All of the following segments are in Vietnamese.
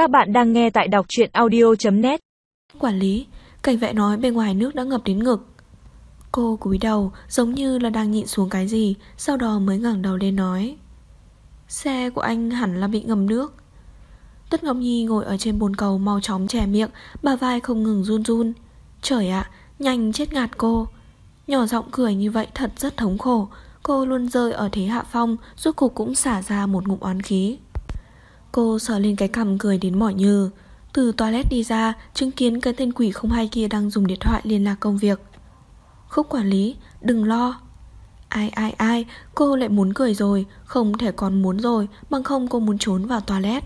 Các bạn đang nghe tại đọc truyện audio.net Quản lý, cảnh vệ nói bên ngoài nước đã ngập đến ngực. Cô cúi đầu giống như là đang nhịn xuống cái gì, sau đó mới ngẩng đầu lên nói. Xe của anh hẳn là bị ngầm nước. Tất Ngọc Nhi ngồi ở trên bồn cầu mau chóng chè miệng, bà vai không ngừng run run. Trời ạ, nhanh chết ngạt cô. Nhỏ giọng cười như vậy thật rất thống khổ. Cô luôn rơi ở thế hạ phong, rốt cục cũng xả ra một ngụm oán khí. Cô sờ lên cái cằm cười đến mỏi như. Từ toilet đi ra, Chứng kiến cái tên quỷ không hay kia đang dùng điện thoại liên lạc công việc. Khúc quản lý, Đừng lo. Ai ai ai, Cô lại muốn cười rồi. Không thể còn muốn rồi, Bằng không cô muốn trốn vào toilet.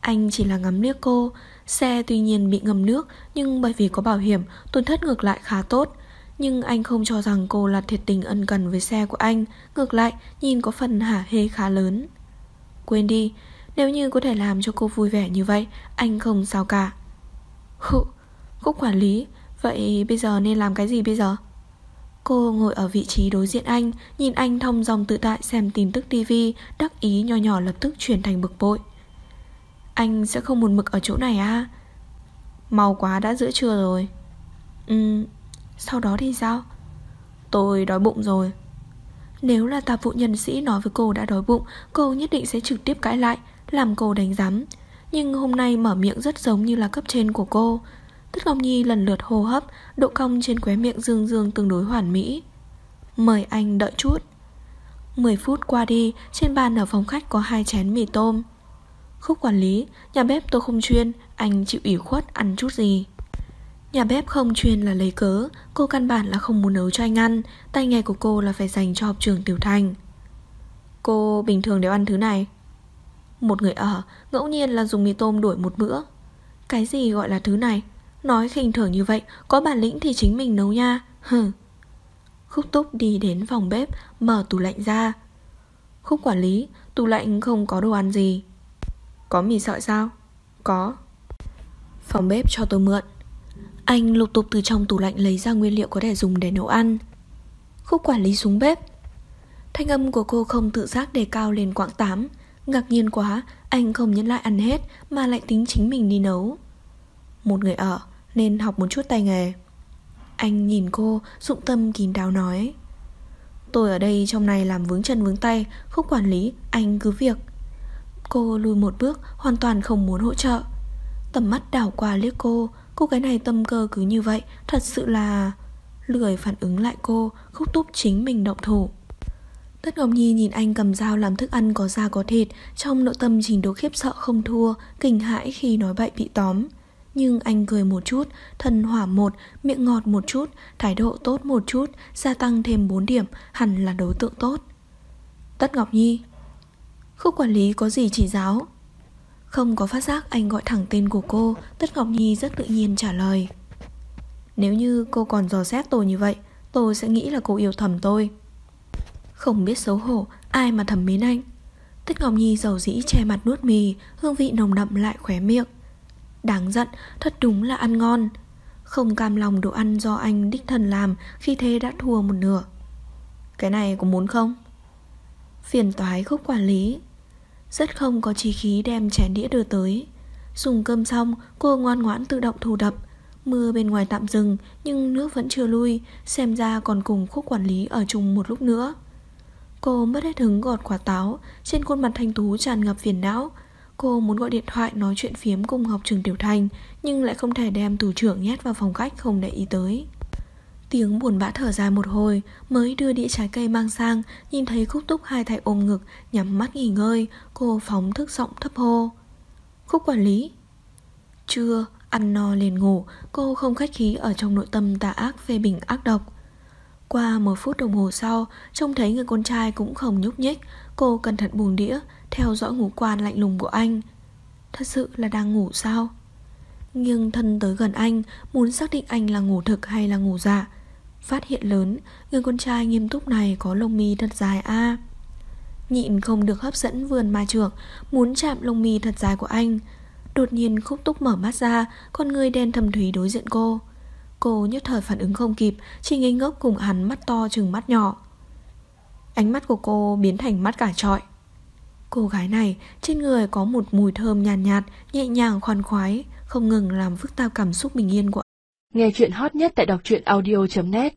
Anh chỉ là ngắm liếc cô. Xe tuy nhiên bị ngầm nước, Nhưng bởi vì có bảo hiểm, Tổn thất ngược lại khá tốt. Nhưng anh không cho rằng cô là thiệt tình ân cần với xe của anh. Ngược lại, Nhìn có phần hả hê khá lớn. Quên đi nếu như có thể làm cho cô vui vẻ như vậy Anh không sao cả. Khúc, khúc quản lý Vậy bây giờ nên làm cái gì bây giờ? Cô ngồi ở vị trí đối diện anh Nhìn anh thông dòng tự tại xem tin tức TV Đắc ý nhỏ nhỏ lập tức chuyển thành bực bội. Anh sẽ không buồn mực ở chỗ này à? Mau quá đã giữa trưa rồi. Ừ Sau đó thì sao? Tôi đói bụng rồi. Nếu là tạp vụ nhân sĩ nói với cô đã đói bụng Cô nhất định sẽ trực tiếp cãi lại làm cô đánh giám. Nhưng hôm nay mở miệng rất giống như là cấp trên của cô. Tất Ngọc Nhi lần lượt hô hấp, độ cong trên khóe miệng dương dương tương đối hoàn mỹ. Mời anh đợi chút. 10 phút qua đi, trên bàn ở phòng khách có hai chén mì tôm. Khúc quản lý, nhà bếp tôi không chuyên, anh chịu ủy khuất ăn chút gì. Nhà bếp không chuyên là lấy cớ, cô căn bản là không muốn nấu cho anh ăn, tay nghề của cô là phải dành cho học trường Tiểu Thành. Cô bình thường đều ăn thứ này. Một người ở, Ngẫu nhiên là dùng mì tôm đuổi một bữa. Cái gì gọi là thứ này? Nói khinh thường như vậy, Có bản lĩnh thì chính mình nấu nha. Hừ. Khúc túc đi đến phòng bếp, Mở tủ lạnh ra. Khúc quản lý, Tủ lạnh không có đồ ăn gì. Có mì sợi sao? Có. Phòng bếp cho tôi mượn. Anh lục tục từ trong tủ lạnh lấy ra nguyên liệu có thể dùng để nấu ăn. Khúc quản lý xuống bếp. Thanh âm của cô không tự giác đề cao lên quãng 8 Ngạc nhiên quá, anh không nhấn lại ăn hết mà lại tính chính mình đi nấu. Một người ở nên học một chút tay nghề. Anh nhìn cô, dụng tâm kín đáo nói. Tôi ở đây trong này làm vướng chân vướng tay, không quản lý, anh cứ việc. Cô lùi một bước, hoàn toàn không muốn hỗ trợ. Tầm mắt đảo qua liếc cô, cô gái này tâm cơ cứ như vậy, thật sự là... Lười phản ứng lại cô, khúc túc chính mình động thủ. Tất Ngọc Nhi nhìn anh cầm dao làm thức ăn có da có thịt, trong nội tâm trình độ khiếp sợ không thua, kinh hãi khi nói bậy bị tóm. Nhưng anh cười một chút, thân hỏa một, miệng ngọt một chút, thái độ tốt một chút, gia tăng thêm 4 điểm, hẳn là đối tượng tốt. Tất Ngọc Nhi Khúc quản lý có gì chỉ giáo? Không có phát giác anh gọi thẳng tên của cô, Tất Ngọc Nhi rất tự nhiên trả lời. Nếu như cô còn dò xét tôi như vậy, tôi sẽ nghĩ là cô yêu thầm tôi. Không biết xấu hổ Ai mà thầm mến anh. Tất Ngọc Nhi dầu dĩ che mặt nuốt mì, Hương vị nồng đậm lại khóe miệng. Đáng giận, Thật đúng là ăn ngon. Không cam lòng đồ ăn do anh đích thần làm, Khi thế đã thua một nửa. Cái này có muốn không? Phiền toái khúc quản lý. Rất không có trí khí đem chén đĩa đưa tới. Dùng cơm xong, Cô ngoan ngoãn tự động thu đập. Mưa bên ngoài tạm dừng, Nhưng nước vẫn chưa lui, Xem ra còn cùng khúc quản lý ở chung một lúc nữa. Cô mất hết hứng gọt quả táo Trên khuôn mặt thanh tú tràn ngập phiền não. Cô muốn gọi điện thoại nói chuyện phiếm cùng học trường Tiểu Thành Nhưng lại không thể đem thủ trưởng nhét vào phòng khách không để ý tới. Tiếng buồn bã thở dài một hồi Mới đưa đĩa trái cây mang sang Nhìn thấy khúc túc hai thầy ôm ngực Nhắm mắt nghỉ ngơi Cô phóng thức giọng thấp hô. Khúc quản lý. Chưa, ăn no liền ngủ. Cô không khách khí ở trong nội tâm tà ác phê bình ác độc qua một phút đồng hồ sau, trông thấy người con trai cũng không nhúc nhích, cô cẩn thận buồn đĩa, theo dõi ngủ quan lạnh lùng của anh. Thật sự là đang ngủ sao? Nghiêng thân tới gần anh, muốn xác định anh là ngủ thực hay là ngủ dạ. Phát hiện lớn, người con trai nghiêm túc này có lông mi thật dài a. Nhịn không được hấp dẫn vườn ma trưởng, muốn chạm lông mi thật dài của anh. Đột nhiên khúc túc mở mắt ra, con người đen thầm thúy đối diện cô. Cô nhất thời phản ứng không kịp Chỉ ngây ngốc cùng hắn mắt to chừng mắt nhỏ. Ánh mắt của cô biến thành mắt cả trọi. Cô gái này trên người có một mùi thơm nhàn nhạt, nhạt, nhẹ nhàng khoan khoái, không ngừng làm phức tạp cảm xúc bình yên của Nghe chuyện hot nhất tại đọc truyện audio.net